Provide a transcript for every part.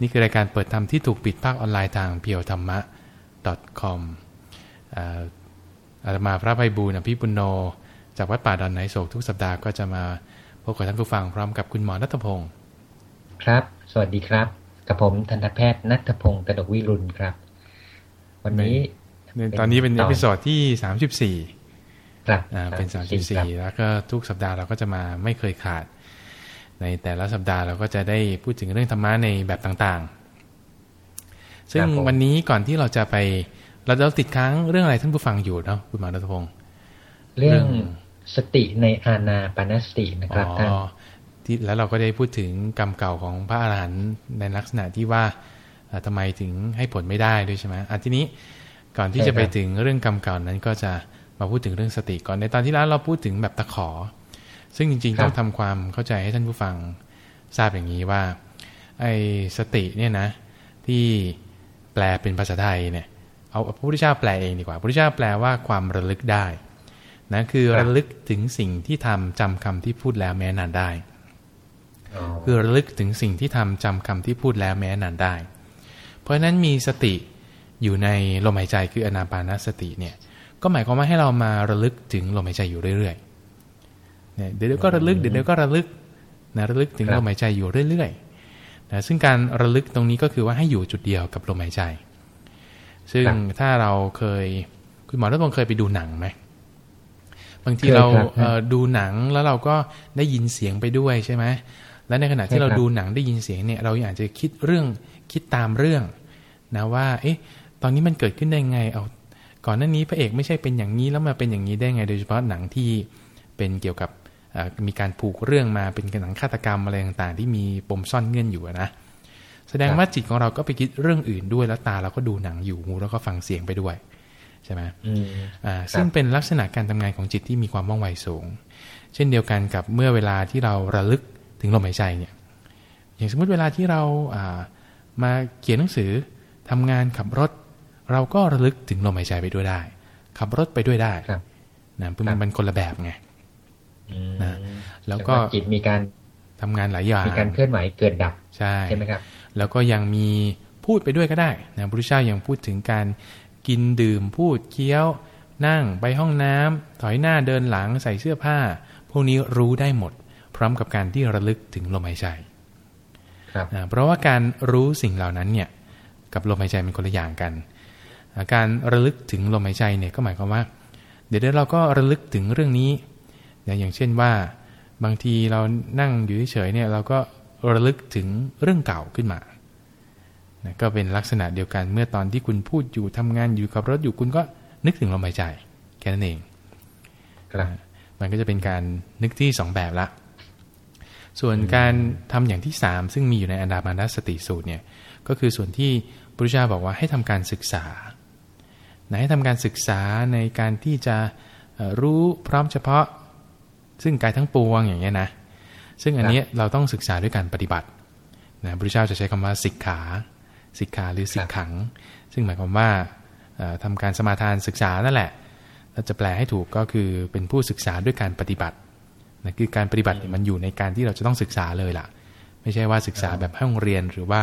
นี่คือรายการเปิดธรรมที่ถูกปิดภาคออนไลน์ทางเพียวธรรมะ .com อาตมาพระไพบูลย์ อภิปุณฺโณ จากวัดป่าดอนหายโศกทุกสัปดาห์ก็จะมาพบกับท่านผู้ฟังพร้อมกับคุณหมอนัทพงศ์ครับ สวัสดีครับ กับผมทันตแพทย์ณัฐพงศ์กนกวิรุฬห์ครับ วันนี้ตอนนี้เป็น episode ที่สามสิบสี่ครับเป็นสามสิบสี่แล้วก็ทุกสัปดาห์เราก็จะมาไม่เคยขาด ในแต่ละสัปดาห์เราก็จะได้พูดถึงเรื่องธรรมะในแบบต่างๆ ซึ่งวันนี้ก่อนที่เราจะไปเราจะติดค้างเรื่องอะไรท่านผู้ฟังอยู่เนาะคุณหมอรัตพงศ์เรื่องสติในอาณาปณสตินะครับท่านที่แล้วเราก็ได้พูดถึงกรรมเก่าของพระอาหารหันต์ในลักษณะที่ว่าทำไมถึงให้ผลไม่ได้ด้วยใช่ไหมอันที่นี้ก่อนที่จะไปถึงเรื่องกรรมเก่านั้นก็จะมาพูดถึงเรื่องสติก่อนในตอนที่แล้วเราพูดถึงแบบตะขอ ซึ่งจริงๆต้องทำความเข้าใจให้ท่านผู้ฟังทราบอย่างนี้ว่า ไอ้สติเนี่ยนะ ที่แปลเป็นภาษาไทยเนี่ยเอาพระพุทธเจ้าแปลเองดีกว่าพระพุทธเจ้าแปลว่าความระลึกได้นะคือระลึกถึงสิ่งที่ทำจำคำที่พูดแล้วแม้นานได้ คือระลึกถึงสิ่งที่ทำจำคำที่พูดแล้วแม้นานได้ เพราะฉะนั้นมีสติอยู่ในลมหายใจคืออนาปานสติเนี่ยก็หมายความว่าให้เรามาระลึกถึงลมหายใจอยู่เรื่อยๆ เนี่ยเดี๋ยวก็ระลึกเดี๋ยวก็ระลึกนะระลึกถึงลมหายใจอยู่เรื่อยๆนะซึ่งการระลึกตรงนี้ก็คือว่าให้อยู่จุดเดียวกับลมหายใจ ซึ่งถ้าเราเคยคุณหมอรัตพงศ์เคยไปดูหนังไหมบางทีเราดูหนังแล้วเราก็ได้ยินเสียงไปด้วยใช่ไหมแล้วในขณะที่เราดูหนังได้ยินเสียงเนี่ยเราอาจจะคิดเรื่องคิดตามเรื่องนะว่า เอ๊ะ ตอนนี้มันเกิดขึ้นได้ไง เอา ก่อนหน้านี้พระเอกไม่ใช่เป็นอย่างนี้แล้วมาเป็นอย่างนี้ได้ไง โดยเฉพาะหนังที่เป็นเกี่ยวกับ มีการผูกเรื่องมาเป็นหนังฆาตกรรมอะไรต่างๆ ที่มีปมซ่อนเงื่อนอยู่นะแสดงว่าจิตของเราก็ไปคิดเรื่องอื่นด้วยแล้วตาเราก็ดูหนังอยู่หูแล้วก็ฟังเสียงไปด้วยใช่ไหมอ่าซึ่งเป็นลักษณะการทำงานของจิตที่มีความว่องไวสูง เช่นเดียวกันกับเมื่อเวลาที่เราระลึกถึงลมหายใจเนี่ย อย่างสมมติเวลาที่เราอ่ามาเขียนหนังสือทำงานขับรถ เราก็ระลึกถึงลมหายใจไปด้วยได้ ขับรถไปด้วยได้นะเพื่อมันคนละแบบไง นะแล้วก็จิตมีการทำงานหลายอย่างมีการเคลื่อนไหวเกิดดับใช่ใช่ไหมครับ แล้วก็ยังมีพูดไปด้วยก็ได้นะพระพุทธเจ้ายังพูดถึงการกินดื่มพูดเคี้ยว นั่งไปห้องน้ำถอยหน้าเดินหลังใส่เสื้อผ้า พวกนี้รู้ได้หมด พร้อมกับการที่ระลึกถึงลมหายใจเพราะว่าการรู้สิ่งเหล่านั้นเนี่ยกับลมหายใจเป็นคนละอย่างกัน การระลึกถึงลมหายใจเนี่ยก็หมายความว่า เดี๋ยวเราก็ระลึกถึงเรื่องนี้ อย่างเช่นว่า บางทีเรานั่งอยู่เฉยเนี่ยเราก็ระลึกถึงเรื่องเก่าขึ้นมานะก็เป็นลักษณะเดียวกันเมื่อตอนที่คุณพูดอยู่ทำงานอยู่ขับรถอยู่คุณก็นึกถึงลมหายใจแค่นั้นเองครับมันก็จะเป็นการนึกที่สองแบบละ ส่วนการทำอย่างที่สามซึ่งมีอยู่ในอันดามานัสติสูตรเนี่ยก็คือส่วนที่พระเจ้าบอกว่าให้ทำการศึกษาให้ทำการศึกษาในการที่จะรู้พร้อมเฉพาะ ซึ่งกายทั้งปวงอย่างเงี้ยนะ ซึ่งอันนี้เราต้องศึกษาด้วยการปฏิบัตินะพระเจ้าจะใช้คำว่าสิกขาสิกขาหรือสิกขัง ซึ่งหมายความว่าทำการสมาทานศึกษานั่นแหละถ้าจะแปลให้ถูกก็คือเป็นผู้ศึกษาด้วยการปฏิบัตินะคือการปฏิบัติมันอยู่ในการที่เราจะต้องศึกษาเลยล่ะ ไม่ใช่ว่าศึกษาแบบห้องเรียนหรือว่า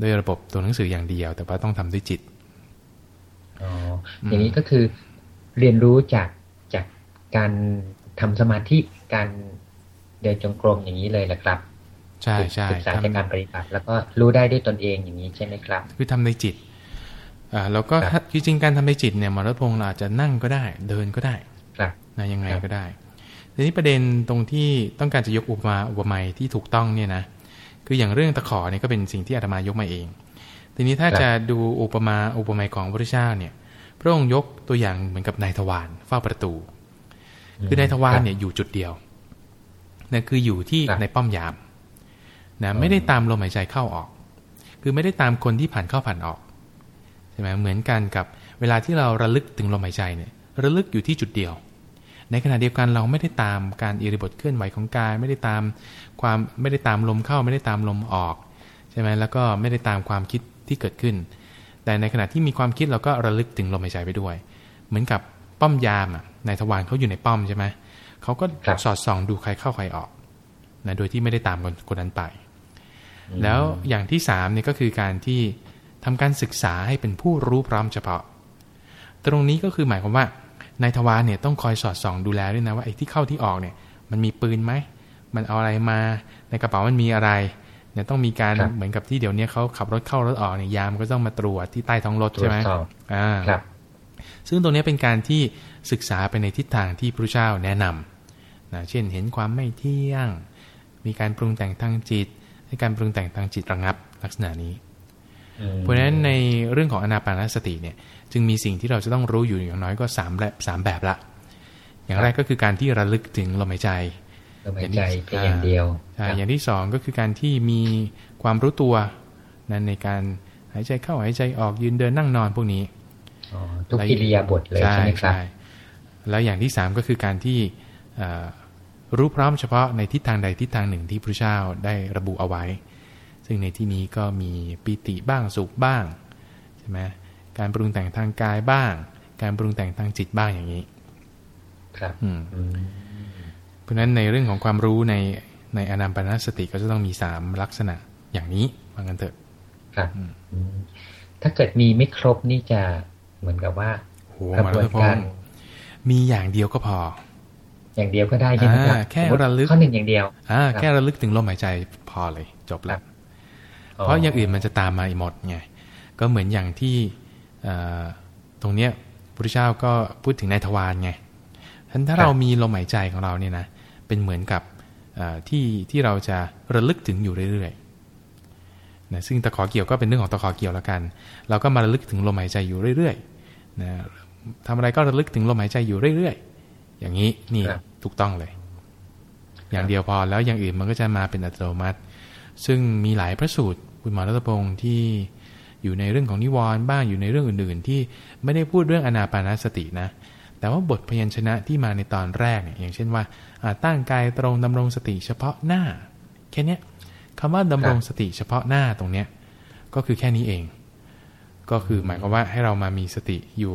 ด้วยระบบตัวหนังสืออย่างเดียว แต่ว่าต้องทำด้วยจิตอ๋ออย่างนี้ก็คือเรียนรู้จากจากการ ทำสมาธิการเดินจงกรมอย่างนี้เลยแหละครับ ใช่ใช่ศึกษาจากการปฏิบัติ แล้วก็รู้ได้ด้วยตนเองอย่างนี้ใช่ไหมครับ คือทำในจิตอ่าแล้วก็จริงๆการทำในจิตเนี่ยมรดพงศ์เราอาจจะนั่งก็ได้เดินก็ได้ครับนะยังไงก็ได้ทีนี้ประเด็นตรงที่ต้องการจะยกอุปมาอุปไมยที่ถูกต้องเนี่ยนะคืออย่างเรื่องตะขอเนี่ยก็เป็นสิ่งที่อาตมายกมาเอง ทีนี้ถ้าจะดูอุปมาอุปไมยของพระพุทธเจ้าเนี่ย พระองค์ยกตัวอย่างเหมือนกับนายทวารเฝ้าประตู คือนายทวารเนี่ยอยู่จุดเดียวนั่นคืออยู่ที่ในป้อมยามนะไม่ได้ตามลมหายใจเข้าออก คือไม่ได้ตามคนที่ผ่านเข้าผ่านออกใช่ไหมเหมือนกันกับเวลาที่เราระลึกถึงลมหายใจเนี่ยระลึกอยู่ที่จุดเดียว ในขณะเดียวกันเราไม่ได้ตามการอิริบทเคลื่อนไหวของกาย ไม่ได้ตามความไม่ได้ตามลมเข้า ไม่ได้ตามลมออกใช่ไหมแล้วก็ไม่ได้ตามความคิดที่เกิดขึ้น แต่ในขณะที่มีความคิดเราก็ระลึกถึงลมหายใจไปด้วย เหมือนกับป้อมยามอะ นายทวารเขาอยู่ในป้อมใช่ไหมเขาก็สอดส่องดูใครเข้าใครออกนะโดยที่ไม่ได้ตามคนคนนั้นไป แล้วอย่างที่สามเนี่ยก็คือการที่ทำการศึกษาให้เป็นผู้รู้พร้อมเฉพาะ ตรงนี้ก็คือหมายความว่านายทวารเนี่ยต้องคอยสอดส่องดูแลด้วยนะว่าไอ้ที่เข้าที่ออกเนี่ย มันมีปืนไหมมันเอาอะไรมา ในกระเป๋ามันมีอะไรเนี่ยต้องมีการเหมือนกับที่เดี๋ยวนี้เขาขับรถเข้ารถออกเนี่ยยามก็ต้องมาตรวจที่ใต้ท้องรถใช่ไหมอ่าซึ่งตรงนี้เป็นการที่ ศึกษาไปในทิศทางที่พระเจ้าแนะนำนะเช่นเห็นความไม่เที่ยง มีการปรุงแต่งทางจิต ให้การปรุงแต่งทางจิตระงับลักษณะนี้เพราะฉะนั้นในเรื่องของอนาปานสติเนี่ยจึงมีสิ่งที่เราจะต้องรู้อยู่อย่างน้อยก็สามแบบสามแบบละ อย่างแรกก็คือการที่ระลึกถึงลมหายใจลมหายใจเพียงอย่างเดียวอย่างที่สองก็คือการที่มีความรู้ตัวนั้นในการหายใจเข้าหายใจออกยืนเดินนั่งนอนพวกนี้ทุกกิริยาบทเลยใช่ไหมครับ แล้วอย่างที่สามก็คือการที่รู้พร้อมเฉพาะในทิศทางใดทิศทางหนึ่งที่พระเจ้าได้ระบุเอาไว้ ซึ่งในที่นี้ก็มีปิติบ้างสุขบ้างใช่ไหมการปรุงแต่งทางกายบ้าง การปรุงแต่งทางจิตบ้างอย่างนี้ ครับอืมเพราะฉะนั้นในเรื่องของความรู้ในในอนาปานสติก็จะต้องมีสามลักษณะอย่างนี้ว่างันเถอะครับถ้าเกิดมีไม่ครบนี่จะเหมือนกับว่ากระบวนการ มีอย่างเดียวก็พอ อย่างเดียวก็ได้ใช่ไหมครับแค่ระลึกข้อหนึ่งอย่างเดียว อ่า แค่ระลึกถึงลมหายใจพอเลย จบแล้ว เพราะอย่างอื่นมันจะตามมาอีกหมดไงก็เหมือนอย่างที่ตรงเนี้ยพระเจ้าก็พูดถึงในทวารไงท่านถ้าเรามีลมหายใจของเราเนี่ยนะเป็นเหมือนกับที่ที่เราจะระลึกถึงอยู่เรื่อยๆนะซึ่งตะขอเกี่ยวก็เป็นเรื่องของตะขอเกี่ยวแล้วกัน เราก็มาระลึกถึงลมหายใจอยู่เรื่อยๆนะ ทำอะไรก็ระลึกถึงลมหายใจอยู่เรื่อยๆ อย่างนี้นี่ถูกต้องเลย อย่างเดียวพอแล้วอย่างอื่นมันก็จะมาเป็นอัตโนมัติ ซึ่งมีหลายพระสูตรคุณหมอรัตพงศ์ที่อยู่ในเรื่องของนิวรณ์บ้างอยู่ในเรื่องอื่นๆ ที่ไม่ได้พูดเรื่องอนาปานสตินะ แต่ว่าบทพยัญชนะที่มาในตอนแรกเนี่ยอย่างเช่นว่าตั้งกายตรงดำรงสติเฉพาะหน้า แค่นี้คำว่าดำรงสติเฉพาะหน้าตรงเนี้ยก็คือแค่นี้เอง ก็คือหมายความว่าให้เรามามีสติอยู่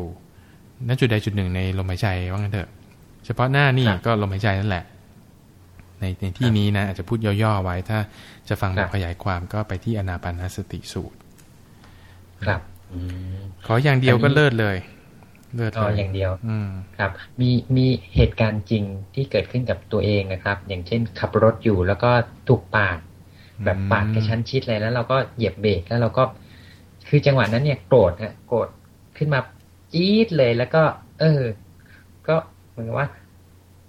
ณจุดใดจุดหนึ่งในลมหายใจว่างั้นเถอะเฉพาะหน้านี่ก็ลมหายใจนั่นแหละ ในในที่นี้นะอาจจะพูดย่อๆไว้ ถ้าจะฟังแบบขยายความก็ไปที่อนาปานสติสูตร ครับขออย่างเดียวก็เลิศเลย เลือดอย่างเดียวครับ มีมีเหตุการณ์จริงที่เกิดขึ้นกับตัวเองนะครับ อย่างเช่น ขับรถอยู่แล้วก็ถูกปาด แบบปาดกระชั้นชิดเลยแล้ว เราก็เหยียบเบรกแล้วเราก็ คือจังหวะนั้นเนี่ยโกรธฮะโกรธขึ้นมา จี๊ดเลยแล้วก็ เออ ก็เหมือนว่า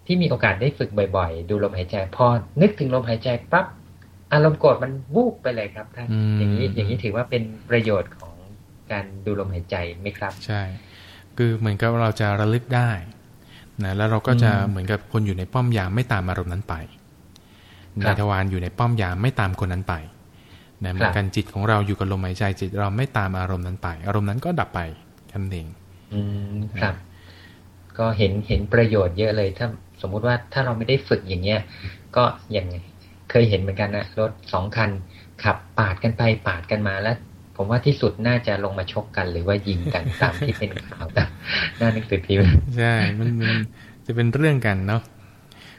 ที่มีโอกาสได้ฝึกบ่อย ๆ ดูลมหายใจ พอนึกถึงลมหายใจปั๊บอารมณ์โกรธมันวูบไปเลยครับท่านอย่างนี้อย่างนี้ถือว่าเป็นประโยชน์ของการดูลมหายใจไหมครับ ใช่ คือเหมือนกับเราจะระลึกได้นะแล้วเราก็จะเหมือนกับคนอยู่ในป้อมยามไม่ตามอารมณ์นั้นไปนายทวารอยู่ในป้อมยามไม่ตามคนนั้นไปนะเหมือนกันจิตของเราอยู่กับลมหายใจจิตเราไม่ตามอารมณ์นั้นไป อารมณ์นั้นก็ดับไปแค่นั้นเอง อืมครับ ก็เห็นเห็นประโยชน์เยอะเลย ถ้าสมมุติว่าถ้าเราไม่ได้ฝึกอย่างเงี้ย ก็อย่างเคยเห็นเหมือนกันนะรถสองคันขับปาดกันไปปาดกันมาแล้ว ผมว่าที่สุดน่าจะลงมาชกกัน หรือว่ายิงกันตามที่เป็นข่าวแต่น่านึกสือพิมพ์ใช่มันมันจะเป็นเรื่องกันเนาะ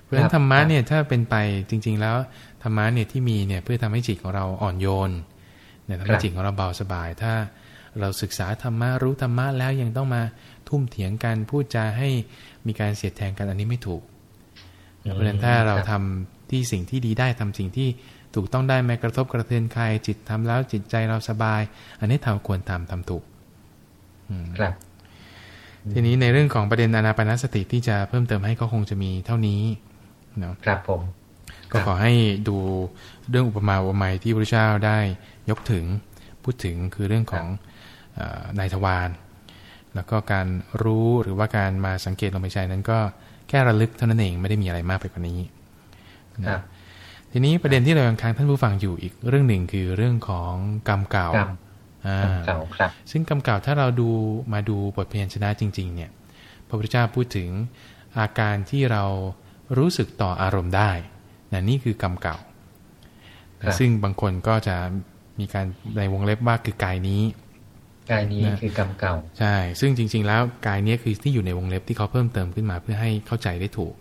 เพราะฉะนั้นธรรมะเนี่ยถ้าเป็นไปจริง ๆ แล้วธรรมะเนี่ยที่มีเนี่ยเพื่อทำให้จิตของเราอ่อนโยนเนี่ยทำให้จิตของเราเบาสบาย ถ้า เราศึกษาธรรมะรู้ธรรมะแล้วยังต้องมาทุ่มเถียงกันพูดจาให้มีการเสียดแทงกันอันนี้ไม่ถูกเพราะฉะนั้นถ้าเราทำที่สิ่งที่ดีได้ทำสิ่งที่ถูกต้องได้ไม่กระทบกระเทือนใครจิตทำแล้วจิตใจเราสบาย อันนี้ทำควรทำทำถูกครับ ทีนี้ในเรื่องของประเด็นอนาปนสติที่จะเพิ่มเติมให้ก็คงจะมีเท่านี้เนาะครับผม ก็ขอให้ดูเรื่องอุปมาอุปไมยที่พระเจ้าได้ยกถึงพูดถึงคือเรื่องของ นายทวารแล้วก็การรู้หรือว่าการมาสังเกตลมหายใจนั้นก็แค่ระลึกเท่านั้นเองไม่ได้มีอะไรมากไปกว่านี้ครับทีนี้ประเด็นที่เรายังค้างท่านผู้ฟังอยู่อีกเรื่องหนึ่งคือเรื่องของกรรมเก่าอ่าครับซึ่งกรรมเก่าถ้าเราดูมาดูบทเพียนชนะจริง ๆ เนี่ยพระพุทธเจ้าพูดถึงอาการที่เรารู้สึกต่ออารมณ์ได้นะนี่คือกรรมเก่า ซึ่งบางคนก็จะมีการในวงเล็บว่าคือกายนี้ กายนี้คือกรรมเก่า ใช่ ซึ่งจริง ๆ แล้วกายนี้คือที่อยู่ในวงเล็บที่เขาเพิ่มเติมขึ้นมาเพื่อให้เข้าใจได้ถูก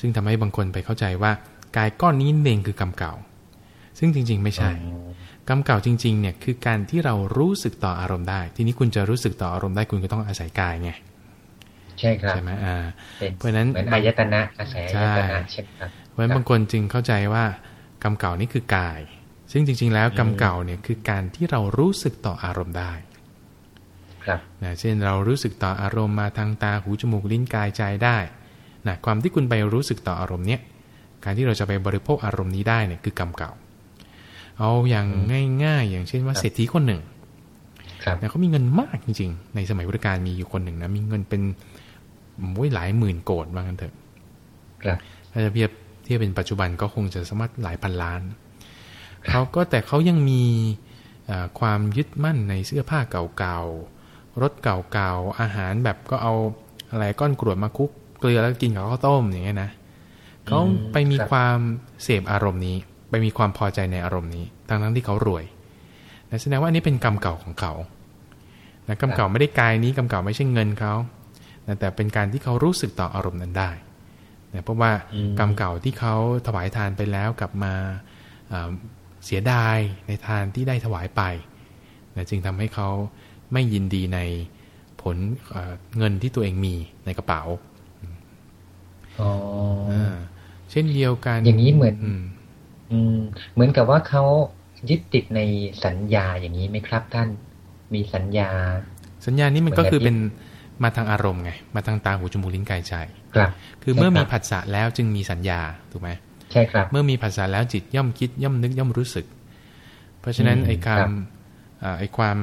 ซึ่งทำให้บางคนไปเข้าใจว่ากายก้อนนี้เองคือกรรมเก่า ซึ่งจริง ๆ ไม่ใช่กรรมเก่าจริง ๆ เนี่ยคือการที่เรารู้สึกต่ออารมณ์ได้ ทีนี้คุณจะรู้สึกต่ออารมณ์ได้คุณก็ต้องอาศัยกายไงใช่ครับใช่ไหมอ่าเพราะนั้นเหมือนอายตนะอาศัยอายตนะใช่ครับเพราะฉะนั้นบางคนจึงเข้าใจว่ากรรมเก่านี่คือกาย ซึ่งจริง ๆ แล้วกรรมเก่าเนี่ยคือการที่เรารู้สึกต่ออารมณ์ได้ครับ นะเช่นเรารู้สึกต่ออารมณ์มาทางตาหูจมูกลิ้นกายใจได้นะความที่คุณไปรู้สึกต่ออารมณ์เนี้ยการที่เราจะไปบริโภคอารมณ์นี้ได้เนี่ยคือกรรมเก่า เอาอย่างง่ายๆ อย่างเช่นว่าเศรษฐีคนหนึ่งนะเขามีเงินมากจริง ๆ ในสมัยพุทธกาลมีอยู่คนหนึ่งนะมีเงินเป็นว้หลายหมื่นโกดว่างั้นเถอะถ้าจะเทียบเทียบเป็นปัจจุบันก็คงจะสามารถหลายพันล้านเขาก็แต่เขายังมีความยึดมั่นในเสื้อผ้าเก่าๆ รถเก่าๆอาหารแบบก็เอาอะไรก้อนกรวดมาคุกเกลือแล้วกินกับข้าวต้มอย่างเงี้ยนะเขาไปมีความเสพอารมณ์นี้ ไปมีความพอใจในอารมณ์นี้ทั้งทั้งที่เขารวยแต่แสดงว่าอันนี้เป็นกรรมเก่าของเขานะกรรมเก่าไม่ได้กายนี้กรรมเก่าไม่ใช่เงินเขาแต่เป็นการที่เขารู้สึกต่ออารมณ์นั้นได้นะเพราะว่ากรรมเก่าที่เขาถวายทานไปแล้วกลับมาเสียดายในทานที่ได้ถวายไปนะจึงทำให้เขา ไม่ยินดีในผลเงินที่ตัวเองมีในกระเป๋าอ๋อเช่นเดียวกัน อย่างนี้เหมือน อืม เหมือนกับว่าเขายึดติดในสัญญาอย่างนี้ไหมครับท่าน มีสัญญา สัญญานี้มันก็คือเป็นมาทางอารมณ์ไง มาทางตาหูจมูกลิ้นกายใจครับ คือเมื่อมีผัสสะแล้วจึงมีสัญญาถูกไหมใช่ครับ เมื่อมีผัสสะแล้วจิตย่อมคิดย่อมนึกย่อมรู้สึก เพราะฉะนั้นไอ้ความไอ้ความ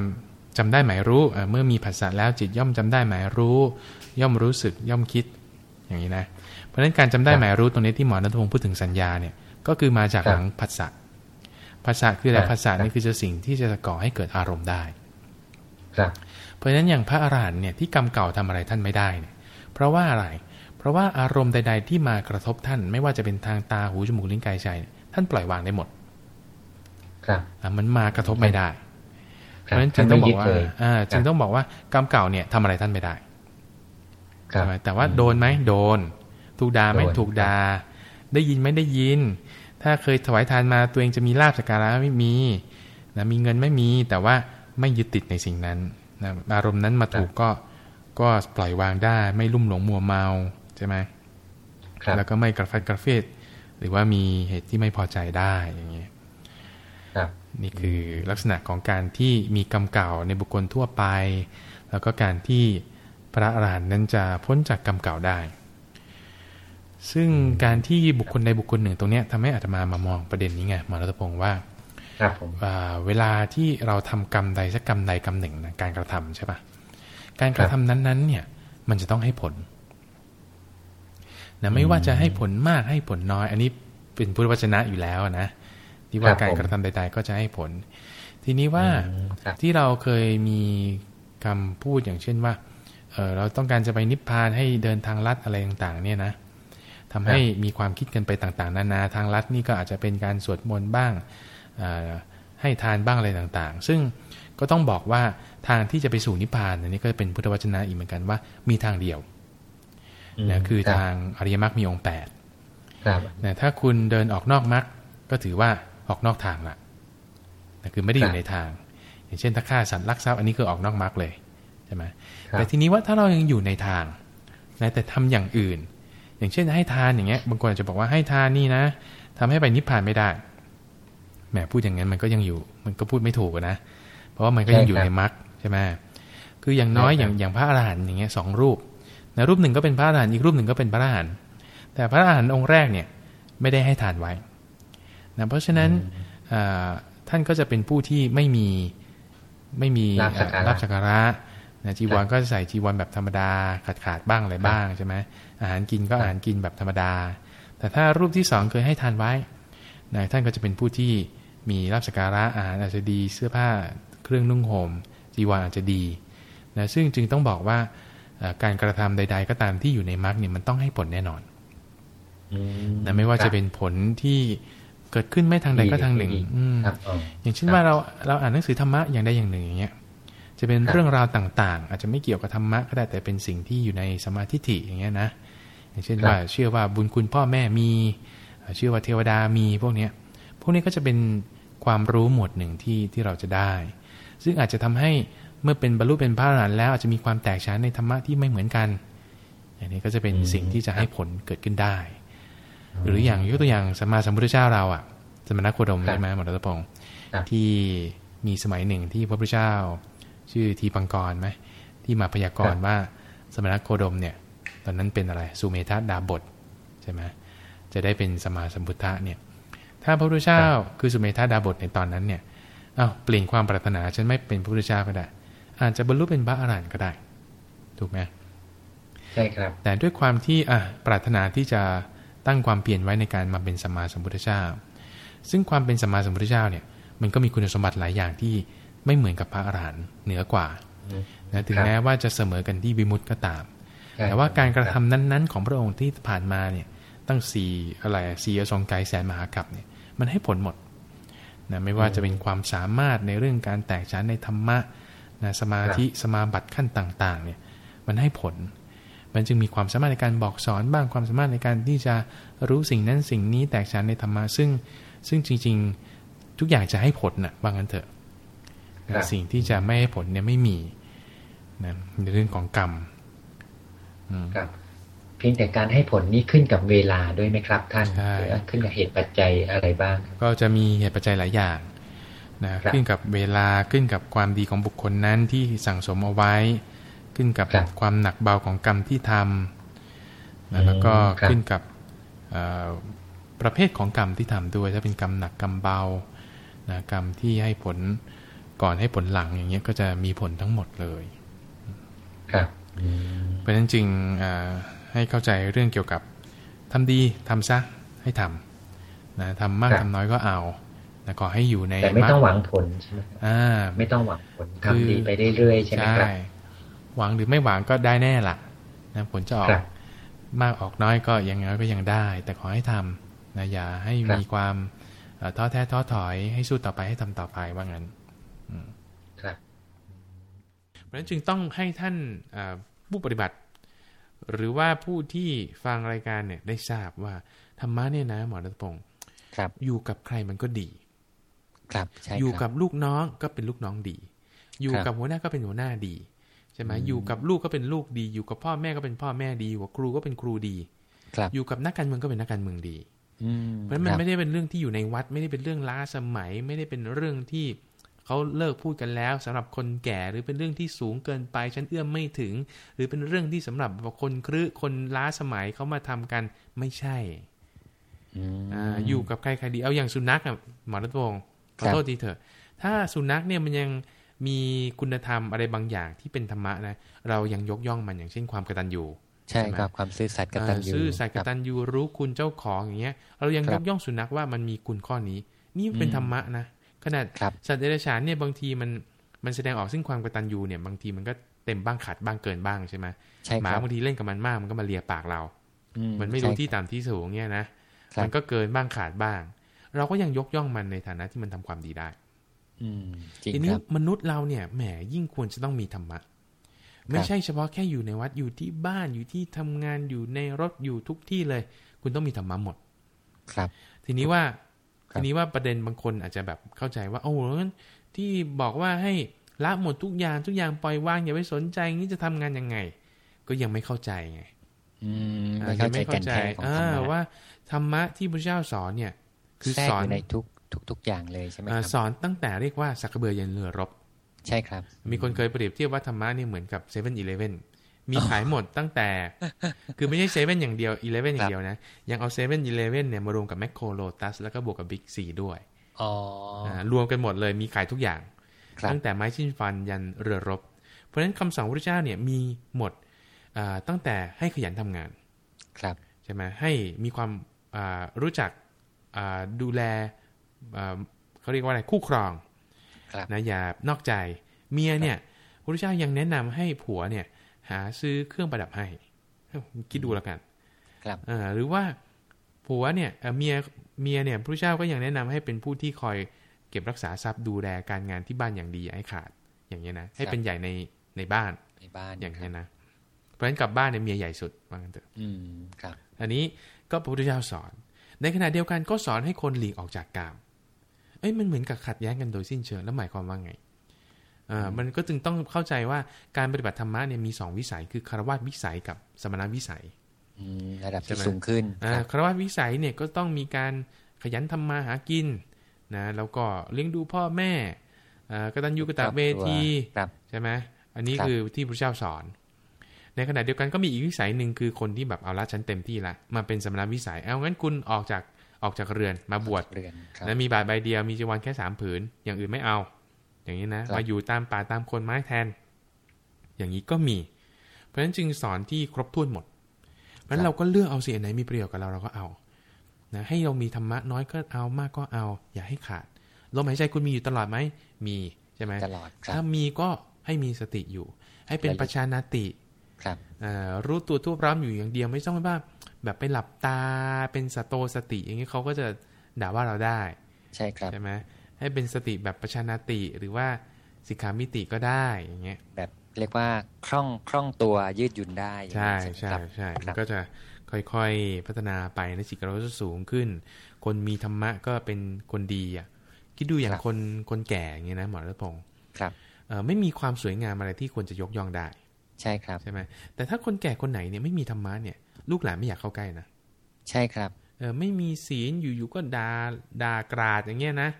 จำได้หมายรู้เมื่อมีผัสสะแล้วจิตย่อมจำได้หมายรู้ ย่อมรู้สึกย่อมคิดอย่างนี้นะ เพราะฉะนั้นการจำได้หมายรู้ตรงนี้ที่หมอณัฐพงศ์พูดถึงสัญญาเนี่ยก็คือมาจากหลังผัสสะภาษาคืออะไรภาษานี่คือจะสิ่งที่จะก่อให้เกิดอารมณ์ได้ครับเพราะฉะนั้นอย่างพระอรหันต์เนี่ยที่กรรมเก่าทำอะไรท่านไม่ได้เนี่ยเพราะว่าอะไร เพราะว่าอารมณ์ใด ๆ ที่มากระทบท่าน ไม่ว่าจะเป็นทางตาหูจมูกลิ้นกายใจท่านปล่อยวางได้หมด ครับมันมากระทบไม่ได้ เพราะฉะนั้นจึงต้องบอกว่าอ่าจึงต้องบอกว่ากรรมเก่าเนี่ยทำอะไรท่านไม่ได้แต่ว่าโดนไหมโดน ถูกด่าไหมถูกด่าได้ยินไม่ได้ยิน ถ้าเคยถวายทานมาตัวเองจะมีลาบสักการะไม่มีนะมีเงินไม่มีแต่ว่าไม่ยึดติดในสิ่งนั้นนะอารมณ์นั้นมาถูกก็ก็ปล่อยวางได้ ไม่ลุ่มหลงมัวเมาใช่ไหมแล้วก็ไม่กระฟัดกระเฟดหรือว่ามีเหตุที่ไม่พอใจได้อย่างนี้ นี่คือลักษณะของการที่มีกรรมเก่าในบุคคลทั่วไป แล้วก็การที่พระอรหันต์นั้นจะพ้นจากกรรมเก่าได้ ซึ่งการที่บุคคลใดบุคคลหนึ่งตรงนี้ทำให้อาตมามามองประเด็นนี้ไงมารัตพงศ์ว่าครับผมเวลาที่เราทำกรรมใดสักกรรมใดกรรมหนึ่งนะการกระทำใช่ปะการกระทำนั้นๆ เนี่ย มันจะต้องให้ผลนะไม่ว่าจะให้ผลมากให้ผลน้อย อันนี้เป็นพุทธวจนะอยู่แล้วนะ ที่ว่าการกระทำใด ๆ ก็จะให้ผล ทีนี้ว่าที่เราเคยมีคำพูดอย่างเช่นว่าเเราต้องการจะไปนิพพานให้เดินทางลัดอะไรต่างๆ เนี่ยนะทำให้มีความคิดกันไปต่างๆ นานาทางลัดนี่ก็อาจจะเป็นการสวดมนต์บ้างให้ทานบ้างอะไรต่างๆ ซึ่งก็ต้องบอกว่าทางที่จะไปสู่นิพพานอันนี้ก็เป็นพุทธวจนะอีกเหมือนกันว่ามีทางเดียวนะคือทางอริยมรรคมีองค์แปดนะถ้าคุณเดินออกนอกมรรคก็ถือว่า ออกนอกทางละนะคือไม่ได้อยู่ในทาง อย่างเช่นถ้าฆ่าสัตว์ลักทรัพย์อันนี้คือออกนอกมรรคเลยใช่ไหมแต่ทีนี้ว่าถ้าเรายังอยู่ในทางนะแต่ทำอย่างอื่น อย่างเช่นให้ทานอย่างเงี้ยบางคนจะบอกว่าให้ทานนี่นะทำให้ไปนิพพานไม่ได้แหมพูดอย่างนั้นมันก็ยังอยู่ มันก็พูดไม่ถูกนะ เพราะว่ามันก็ยังอยู่ในมรรคใช่ไหมคืออย่างน้อยอย่างอย่างพระอรหันต์อย่างเงี้ยสองรูปนะรูปหนึ่งก็เป็นพระอรหันต์อีกรูปหนึ่งก็เป็นพระอรหันต์แต่พระอรหันต์องค์แรกเนี่ย ไม่ได้ให้ทานไว้ นะเพราะฉะนั้นท่านก็จะเป็นผู้ที่ไม่มีไม่มีรับสักการะนะจีวรก็ใส่จีวรแบบธรรมดาขาดขาดบ้างอะไรบ้างใช่ไหมอาหารกินก็อาหารกินแบบธรรมดา แต่ถ้ารูปที่สองเคยให้ทานไว้นะท่านก็จะเป็นผู้ที่มีรับสการะอาหารอาจจะดีเสื้อผ้าเครื่องนุ่งห่มจีวรอาจจะดีนะซึ่งจึงต้องบอกว่าการกระทำใด ๆ ก็ตามที่อยู่ในมรรคเนี่ยมันต้องให้ผลแน่นอนนะไม่ว่าจะเป็นผลที่ เกิดขึ้นไม่ทางใดก็ทางหนึ่งอย่างเช่นว่าเราเราอ่านหนังสือธรรมะอย่างใดอย่างหนึ่งอย่างเงี้ย จะเป็นเรื่องราวต่าง ๆ อาจจะไม่เกี่ยวกับธรรมะก็ได้แต่เป็นสิ่งที่อยู่ในสมาธิิอย่างเงี้ยนะอย่างเช่นว่าเชื่อว่าบุญคุณพ่อแม่มีเชื่อว่าเทวดามีพวกเนี้ยพวกนี้ก็จะเป็นความรู้หมวดหนึ่งที่ที่เราจะได้ ซึ่งอาจจะทำให้เมื่อเป็นบรรลุเป็นพระอรหันต์แล้วอาจจะมีความแตกฉานในธรรมะที่ไม่เหมือนกัน อย่างนี้ก็จะเป็นสิ่งที่จะให้ผลเกิดขึ้นได้ หรืออย่างยกตัวอย่างสมมาสัมพุทธเจ้าเราอะ สมณโคดมใช่ไหมหมอรัตพงศ์ที่มีสมัยหนึ่งที่พระพุทธเจ้า ชื่อทีปังกรไหมที่มาพยากรณ์ว่าสมณโคดมเนี่ย ตอนนั้นเป็นอะไรสุเมธาดาบทใช่ไหมจะได้เป็นสมาสัมพุทธะเนี่ย ถ้าพระพุทธเจ้าคือสุเมธาดาบทในตอนนั้นเนี่ยอ้าวเปลี่ยนความปรารถนาฉันไม่เป็นพระพุทธเจ้าก็ได้ อาจจะบรรลุเป็นพระอรหันต์ก็ได้ ถูกไหมใช่ครับ แต่ด้วยความที่อะปรารถนาที่จะ ตั้งความเปลี่ยนไว้ในการมาเป็นสมาสัมพุทธเจ้า ซึ่งความเป็นสมาสัมพุทธเจ้าเนี่ยมันก็มีคุณสมบัติหลายอย่างที่ไม่เหมือนกับพระอรหันต์เหนือกว่านะถึงแม้ว่าจะเสมอกันที่วิมุตต์ก็ตาม แต่ว่าการกระทำนั้น ๆ ของพระองค์ที่ผ่านมาเนี่ยตั้งสี่อะไรสี่อสงไกยแสนมหากัปเนี่ยมันให้ผลหมดนะไม่ว่าจะเป็นความสามารถในเรื่องการแตกฉานในธรรมะนะสมาธิสมาบัติขั้นต่าง ๆ เนี่ยมันให้ผล มันจึงมีความสามารถในการบอกสอนบ้างความสามารถในการที่จะรู้สิ่งนั้นสิ่งนี้แตกฉานในธรรมะซึ่ง ซึ่งจริง ๆ ทุกอย่างจะให้ผลนะ่ะว่างั้นเถอะสิ่งที่จะไม่ให้ผลเนี่ยไม่มีนะในเรื่องของกรรมครับเพียงแต่การให้ผลนี้ขึ้นกับเวลาด้วยไหมครับ ท่านหรือขึ้นกับเหตุปัจจัยอะไรบ้าง ก็จะมีเหตุปัจจัยหลายอย่างนะขึ้นกับเวลาขึ้นกับความดีของบุคคลนั้นที่สั่งสมเอาไว้ ขึ้นกับความหนักเบาของกรรมที่ทำนะแล้วก็ขึ้นกับประเภทของกรรมที่ทำด้วย ถ้าเป็นกรรมหนักกรรมเบานะกรรมที่ให้ผลก่อนให้ผลหลังอย่างเงี้ยก็จะมีผลทั้งหมดเลยครับเพราะฉะนั้นจริงให้เข้าใจเรื่องเกี่ยวกับทำดีทำซะให้ทำนะทำมากทำน้อยก็เอาแต่ขอให้อยู่ในแต่ไม่ต้องหวังผลใช่ไหมอ่าไม่ต้องหวังผลทำดีไปเรื่อยๆใช่ไหมครับ หวังหรือไม่หวังก็ได้แน่ละนะผลจะออกมากออกน้อยก็ยังไงก็ยังได้ แต่ขอให้ทำนะอย่าให้มีความท้อแท้ท้อถอยให้สู้ต่อไปให้ทำต่อไปว่างั้นครับเพราะฉะนั้นจึงต้องให้ท่านผู้ปฏิบัติ หรือว่าผู้ที่ฟังรายการเนี่ยได้ทราบว่าธรรมะเนี่ยนะหมอรัตพงศ์ครับอยู่กับใครมันก็ดี ครับใช่อยู่กับลูกน้องก็เป็นลูกน้องดี อยู่กับหัวหน้าก็เป็นหัวหน้าดีใช่ไหมอยู่กับลูกก็เป็นลูกดี อยู่กับพ่อแม่ก็เป็นพ่อแม่ดีอยู่กับครูก็เป็นครูดีครับอยู่กับนักการเมืองก็เป็นนักการเมืองดีเพราะมันไม่ได้เป็นเรื่องที่อยู่ในวัด ไม่ได้เป็นเรื่องล้าสมัย ไม่ได้เป็นเรื่องที่เขาเลิกพูดกันแล้วสำหรับคนแก่หรือเป็นเรื่องที่สูงเกินไปฉันเอื้อมไม่ถึง หรือเป็นเรื่องที่สำหรับคนครื้คนล้าสมัยเขามาทำกันไม่ใช่ออยู่กับใครใครดีเอาอย่างสุนัขอะหมอรัตวงขอโทษทีเถอะ ถ้าสุนัขเนี่ยมันยัง มีคุณธรรมอะไรบางอย่างที่เป็นธรรมะนะ เรายังยกย่องมันอย่างเช่นความกตัญญูใช่ครับความซื่อสัตย์กตัญญูซื่อสัตย์กตัญญูรู้คุณเจ้าของอย่างเงี้ย เรายังยกย่องสุนัขว่ามันมีคุณข้อนี้ นี่เป็นธรรมะนะขนาดสัตว์เดรัจฉานเนี่ยบางทีมันมันแสดงออกซึ่งความกตัญญูเนี่ยบางทีมันก็เต็มบ้างขาดบ้างเกินบ้างใช่ไหมหมาบางทีเล่นกับมันมากมันก็มาเลียปากเรา มันไม่รู้ที่ต่ำที่สูงเนี่ยนะมันก็เกินบ้างขาดบ้าง เราก็ยังยกย่องมันในฐานะที่มันทำความดีได้ ทีนี้มนุษย์เราเนี่ยแหมยิ่งควรจะต้องมีธรรมะ ไม่ใช่เฉพาะแค่อยู่ในวัดอยู่ที่บ้านอยู่ที่ทำงานอยู่ในรถอยู่ทุกที่เลย คุณต้องมีธรรมะหมด ครับ ทีนี้ว่าทีนี้ว่าประเด็นบางคนอาจจะแบบเข้าใจว่า โอ้โหที่บอกว่าให้ละหมดทุกอย่างทุกอย่างปล่อยวางอย่าไปสนใจงี้จะทำงานยังไง ก็ยังไม่เข้าใจไงไม่เข้าใจกันแท้ของธรรมะว่าธรรมะที่พระเจ้าสอนเนี่ย คือสอนในทุก ทุกทุกอย่างเลยใช่ไหมครับสอนตั้งแต่เรียกว่าสากกะเบือยันเรือรบ ใช่ครับ มีคนเคยเปรียบเทียบว่าธรรมะนี่เหมือนกับเซเว่นอีเลฟเว่นมีขายหมดตั้งแต่ คือไม่ใช่เซเว่นอย่างเดียวอีเลฟเว่นอย่างเดียวนะ ยังเอาเซเว่นอีเลฟเว่นเนี่ยมารวมกับแมคโครโลตัสแล้วก็บวกกับบิ๊กซีด้วยอ๋อรวมกันหมดเลยมีขายทุกอย่าง ตั้งแต่ไม้จิ้มฟันยันเรือรบ เพราะฉะนั้นคำสอนพระพุทธเจ้าเนี่ยมีหมดตั้งแต่ให้ขยันทำงาน ครับใช่ไหมให้มีความรู้จักดูแล เขาเรียกว่าอะไรคู่ครองนะอย่านอกใจเมียเนี่ยพระเจ้ายังแนะนำให้ผัวเนี่ย หาซื้อเครื่องประดับให้คิดดูแล้วกัน ครับหรือว่าผัวเนี่ยเมียเมียเนี่ยพระเจ้าก็ยังแนะนำให้เป็นผู้ที่คอยเก็บรักษาทรัพย์ดูแลการงานที่บ้านอย่างดีให้ขาด อย่างเงี้ยนะให้เป็นใหญ่ในในบ้านในบ้านอย่างเงี้ยนะเพราะฉะนั้นกลับบ้านเนี่ยเมียใหญ่สุดว่างั้นเถอะอืมครับ อันนี้ก็พระพุทธเจ้าสอน ในขณะเดียวกันก็สอนให้คนหลีกออกจากกาม เอ้ยมันเหมือนกับขัดแย้งกันโดยสิ้นเชิงแล้วหมายความว่าไงอ่ามันก็จึงต้องเข้าใจว่าการปฏิบัติธรรมะเนี่ยมีสองวิสัยคือคารวะวิสัยกับสมณวิสัยระดับที่สูงขึ้นคารวะวิสัยเนี่ยก็ต้องมีการขยันทำมาหากินนะแล้วก็เลี้ยงดูพ่อแม่กตัญญูกตเวทีใช่ไหมอันนี้คือที่พระเจ้าสอน ในขณะเดียวกันก็มีอีกวิสัยหนึ่งคือคนที่แบบเอาละฉันเต็มที่ละมาเป็นสมณวิสัย เอางั้นคุณออกจาก ออกจากเรือนมาบวชแล้วมีบาทใบเดียวมีจีวรแค่สามผืน อย่างอื่นไม่เอา อย่างนี้นะมาอยู่ตามป่าตามคนไม้แทน อย่างนี้ก็มี เพราะฉะนั้นจึงสอนที่ครบถ้วนหมดเพราะฉะนั้นเราก็เลือกเอาสิ่งไหนมีประโยชน์กับเราเราก็เอานะให้เรามีธรรมะน้อยก็เอามากก็เอา อย่าให้ขาดลมหายใจคุณมีอยู่ตลอดไหมมีใช่ไหมตลอดถ้ามีก็ให้มีสติอยู่ ให้เป็นประชานาติครับรู้ตัวทั่วพร้อมอยู่อย่างเดียวไม่ต้องว่า แบบไปหลับตาเป็นสโตสติ อย่างนี้เขาก็จะด่าว่าเราได้ ใช่ครับใช่ไหมให้เป็นสติแบบประชานาติหรือว่าสิกขามิติก็ได้อย่างเงี้ยแบบเรียกว่าคล่องคล่องตัวยืดหยุ่นได้ใช่ใช่ใช่มันก็จะค่อยๆพัฒนาไปในจิตเราจะสูงขึ้น คนมีธรรมะก็เป็นคนดีอะคิดดูอย่างคนคนแก่อย่างเงี้ยนะหมอรัตพงศ์ครับไม่มีความสวยงามอะไรที่ควรจะยกย่องได้ ใช่ครับใช่ไหมแต่ถ้าคนแก่คนไหนเนี่ยไม่มีธรรมะเนี่ย ลูกหลานไม่อยากเข้าใกล้นะ ใช่ครับเออไม่มีศีลอยู่ๆก็ด่าด่ากราดอย่างเงี้ยนะ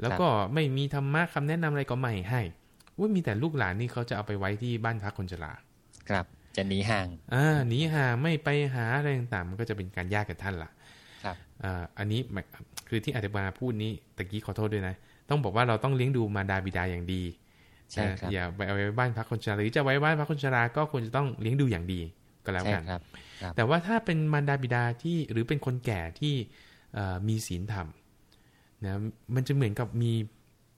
แล้วก็ไม่มีธรรมะคำแนะนำอะไรก็ไม่ให้ว่ามีแต่ลูกหลานนี่เขาจะเอาไปไว้ที่บ้านพักคนชราครับ จะหนีห่างอ่าหนีห่างไม่ไปหาอะไรต่างๆมันก็จะเป็นการยากกับท่านล่ะ ครับอ่าอันนี้คือที่อาจารย์พูดนี้ตะกี้ขอโทษด้วยนะ ต้องบอกว่าเราต้องเลี้ยงดูมารดาบิดาอย่างดีใช่ครับอย่าไปเอาไว้บ้านพักคนชราหรือจะไว้บ้านพักคนชราก็ควรจะต้องเลี้ยงดูอย่างดีก็แล้วกันครับ แต่ว่าถ้าเป็นมารดาบิดาที่หรือเป็นคนแก่ที่มีศีลธรรมนะมันจะเหมือนกับมี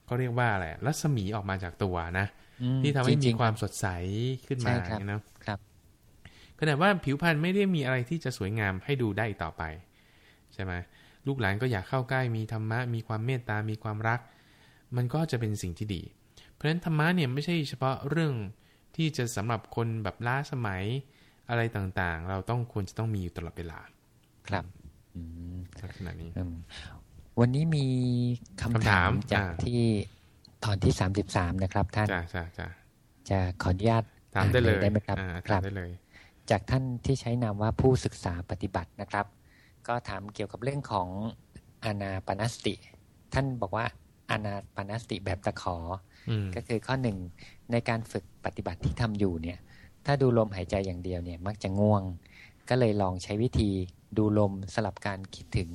ก็เรียกว่าอะไรรัศมีออกมาจากตัวนะ ที่ทำให้มีความสดใสขึ้นมาอย่างนี้นะครับขณะว่าผิวพรรณไม่ได้มีอะไรที่จะสวยงามให้ดูได้ต่อไป ใช่ไหมลูกหลานก็อยากเข้าใกล้มีธรรมะ มีความเมตตา มีความรัก มันก็จะเป็นสิ่งที่ดี เพราะฉะนั้นธรรมะเนี่ยไม่ใช่เฉพาะเรื่องที่จะสำหรับคนแบบล้าสมัย อะไรต่างๆ เราต้องควรจะต้องมีอยู่ตลอดเวลา ครับลักษณะนี้วันนี้มีคำถามจากที่ตอนที่สามสิบสามนะครับ ท่านจ้าจ้าจ้าจะขออนุญาตถามได้เลยได้ไหมครับครับได้เลย จากท่านที่ใช้นามว่าผู้ศึกษาปฏิบัตินะครับ ก็ถามเกี่ยวกับเรื่องของอานาปนสติ ท่านบอกว่าอานาปนสติแบบตะขอ ก็คือข้อหนึ่งในการฝึกปฏิบัติที่ทำอยู่เนี่ย ถ้าดูลมหายใจอย่างเดียวเนี่ยมักจะง่วง ก็เลยลองใช้วิธีดูลมสลับการคิดถึง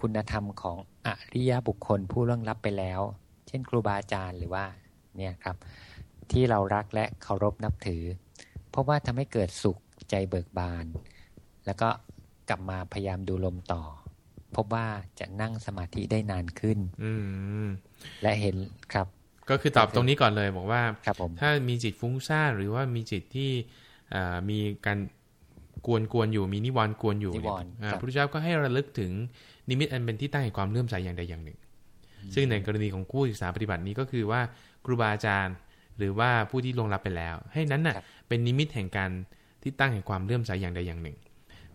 คุณธรรมของอริยบุคคลผู้ล่วงลับไปแล้ว เช่นครูบาอาจารย์หรือว่าเนี่ยครับที่เรารักและเคารพนับถือ เพราะว่าทำให้เกิดสุขใจเบิกบาน แล้วก็กลับมาพยายามดูลมต่อ พบว่าจะนั่งสมาธิได้นานขึ้นอืและเห็นครับ ก็คือตอบตรงนี้ก่อนเลยบอกว่าครับผมถ้ามีจิตฟุ้งซ่านหรือว่ามีจิตที่มีการกวนกวนอยู่มีนิวรณ์กวนอยู่พระพุทธเจ้าก็ให้ระลึกถึงนิมิตอันเป็นที่ตั้งแห่งความเลื่อมใสอย่างใดอย่างหนึ่ง ซึ่งในกรณีของผู้ศึกษาปฏิบัตินี้ก็คือว่าครูบาอาจารย์ หรือว่าผู้ที่ลงรับไปแล้ว ให้นั้นน่ะเป็นนิมิตแห่งการที่ตั้งแห่งความเลื่อมใสอย่างใดอย่างหนึ่ง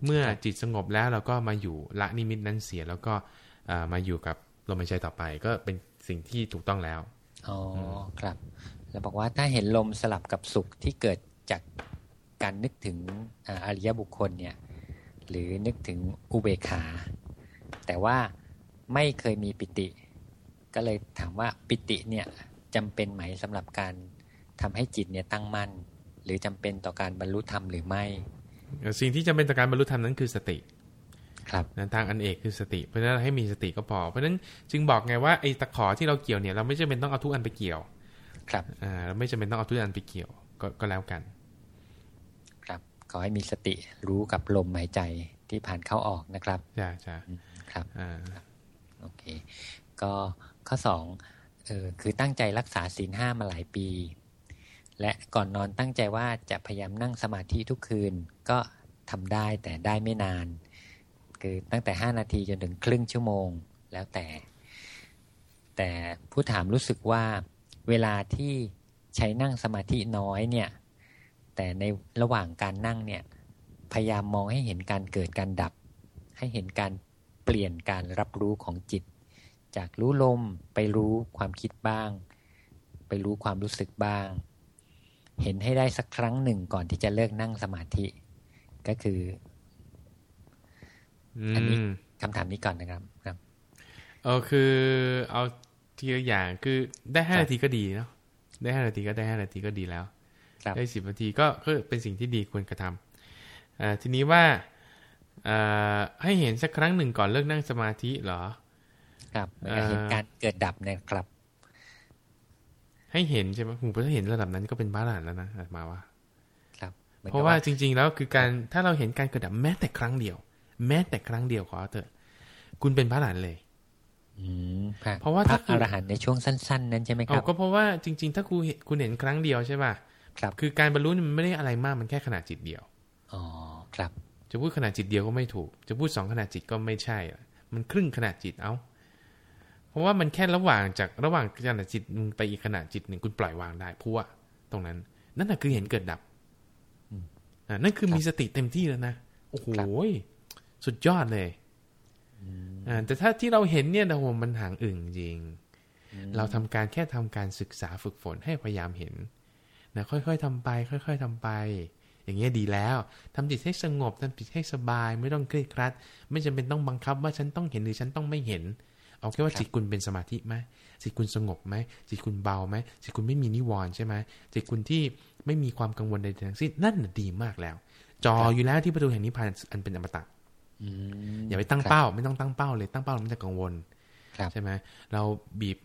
เมื่อจิตสงบแล้วเราก็มาอยู่ละนิมิตนั้นเสียแล้วก็มาอยู่กับลมหายใจต่อไปก็เป็นสิ่งที่ถูกต้องแล้ว อ๋อครับ แล้วบอกว่าถ้าเห็นลมสลับกับสุขที่เกิดจากการนึกถึงอริยบุคคลเนี่ย หรือนึกถึงอุเบกขา แต่ว่าไม่เคยมีปิติ ก็เลยถามว่าปิติเนี่ยจำเป็นไหมสำหรับการทำให้จิตเนี่ยตั้งมั่น หรือจำเป็นต่อการบรรลุธรรมหรือไม่ สิ่งที่จำเป็นต่อการบรรลุธรรมนั้นคือสติ ครับทางอันเอกคือสติ เพราะฉะนั้นให้มีสติก็พอ เพราะฉะนั้นจึงบอกไงว่าไอ้ตะขอที่เราเกี่ยวเนี่ยเราไม่จำเป็นต้องเอาทุกอันไปเกี่ยว ครับอ่าเราไม่จำเป็นต้องเอาทุกอันไปเกี่ยวก็ก็แล้วกัน ครับขอให้มีสติรู้กับลมหายใจที่ผ่านเข้าออกนะครับใช่ใช่ครับอ่าโอเค ก็ข้อสองเออคือตั้งใจรักษาศีลห้ามาหลายปี และก่อนนอนตั้งใจว่าจะพยายามนั่งสมาธิทุกคืนก็ทำได้แต่ได้ไม่นาน คือตั้งแต่ห้านาทีจนถึงครึ่งชั่วโมงแล้วแต่ แต่ผู้ถามรู้สึกว่าเวลาที่ใช้นั่งสมาธิน้อยเนี่ย แต่ในระหว่างการนั่งเนี่ยพยายามมองให้เห็นการเกิดการดับ ให้เห็นการเปลี่ยนการรับรู้ของจิต จากรู้ลมไปรู้ความคิดบ้าง ไปรู้ความรู้สึกบ้าง เห็นให้ได้สักครั้งหนึ่งก่อนที่จะเลิกนั่งสมาธิ ก็คือ อันนี้คำถามนี้ก่อนนะครับครับเออคือ เอาทีละอย่างคือได้ห้านาทีก็ดีเนาะได้ห้านาทีก็ได้ห้านาทีก็ดีแล้วได้สิบนาทีก็ก็เป็นสิ่งที่ดีควรกระทำอ่าทีนี้ว่าอ่าให้เห็นสักครั้งหนึ่งก่อนเลิกนั่งสมาธิเหรอ ครับเห็นการเกิดดับนะครับ ให้เห็นใช่ไหมหูถ้าเห็นระดับนั้นก็เป็นบ้าหลานแล้วนะมาว่า ครับ เพราะว่าจริง ๆ แล้วคือการถ้าเราเห็นการเกิดดับแม้แต่ครั้งเดียว แม้แต่ครั้งเดียวขอเถอะ คุณเป็นพระหลานเลยเพราะว่าพระอรหันต์ในช่วงสั้น ๆ นั้นใช่ไหมครับก็เพราะว่าจริง ๆ ถ้าคุณคุณเห็นครั้งเดียวใช่ป่ะครับคือการบรรลุมันไม่ได้อะไรมากมันแค่ขนาดจิตเดียวอ๋อครับ จะพูดขนาดจิตเดียวก็ไม่ถูก จะพูดสองขนาดจิตก็ไม่ใช่ มันครึ่งขนาดจิตเอาเพราะว่ามันแค่ระหว่างจากระหว่างขนาดจิตไปอีกขนาดจิตหนึ่งคุณปล่อยวางได้เพราะว่าตรงนั้น นั่นแหะคือเห็นเกิดดับอ่านั่นคือมีสติเต็มที่แล้วนะโอ้โห สุดยอดเลยอ่าแต่ถ้าที่เราเห็นเนี่ยนะผมมันหางอึ่งจริง เราทำการแค่ทำการศึกษาฝึกฝนให้พยายามเห็นนะค่อยๆทำไป ค่อย ๆทำไป อย่างเงี้ยดีแล้วทำจิตให้สงบทำจิตให้สบายไม่ต้องเครียดครัด ไม่จำเป็นต้องบังคับว่าฉันต้องเห็นหรือฉันต้องไม่เห็นเอาแค่ว่าจิตคุณเป็นสมาธิไหมจิตคุณสงบไหมจิตคุณเบาไหมจิตคุณไม่มีนิวรณ์ใช่ไหมจิตคุณที่ไม่มีความกังวลใดๆทั้งสิ้นนั่นดีมากแล้ว จออยู่แล้วที่ประตูแห่งนิพพานอันเป็นอมตะ อย่าไปตั้งเป้า ไม่ต้องตั้งเป้าเลยตั้งเป้ามันจะกังวลใช่ไหมเราบีบ